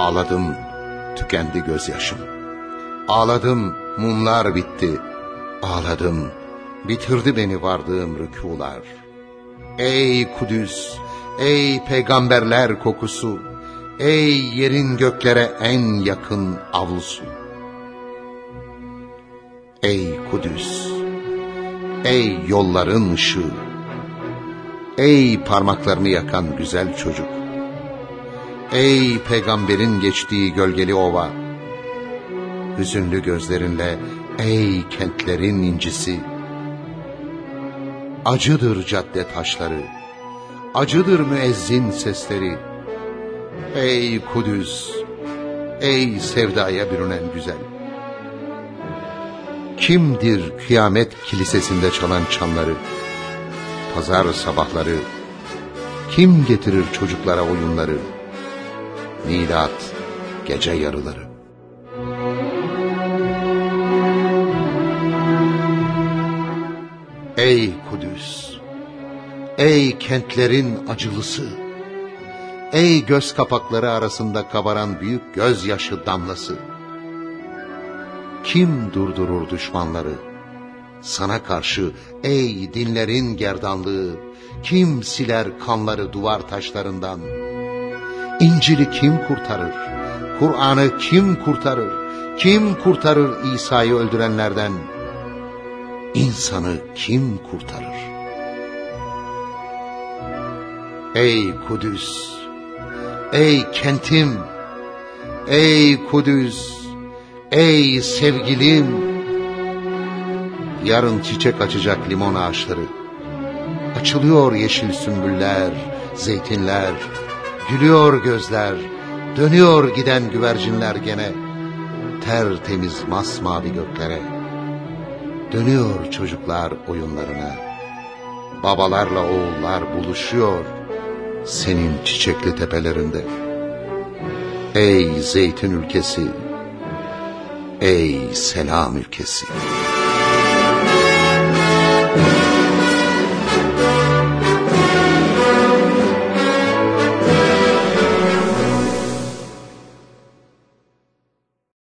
Ağladım, tükendi gözyaşım. Ağladım, mumlar bitti. Ağladım, bitirdi beni vardığım rükular. Ey Kudüs, ey peygamberler kokusu, ey yerin göklere en yakın avlusu. Ey Kudüs, ey yolların ışığı, ey parmaklarını yakan güzel çocuk, ey peygamberin geçtiği gölgeli ova, hüzünlü gözlerinle ey kentlerin incisi, acıdır cadde taşları, acıdır müezzin sesleri, ey Kudüs, ey sevdaya bürünen güzel, Kimdir kıyamet kilisesinde çalan çanları? Pazar sabahları kim getirir çocuklara oyunları? Milat gece yarıları. Ey Kudüs! Ey kentlerin acılısı! Ey göz kapakları arasında kabaran büyük gözyaşı damlası! Kim durdurur düşmanları? Sana karşı ey dinlerin gerdanlığı, kim siler kanları duvar taşlarından? İncil'i kim kurtarır? Kur'an'ı kim kurtarır? Kim kurtarır İsa'yı öldürenlerden? İnsanı kim kurtarır? Ey Kudüs! Ey kentim! Ey Kudüs! Ey sevgilim! Yarın çiçek açacak limon ağaçları. Açılıyor yeşil sümbüller, zeytinler. Gülüyor gözler, dönüyor giden güvercinler gene. Tertemiz masmavi göklere. Dönüyor çocuklar oyunlarına. Babalarla oğullar buluşuyor senin çiçekli tepelerinde. Ey zeytin ülkesi! Ey selam ülkesi!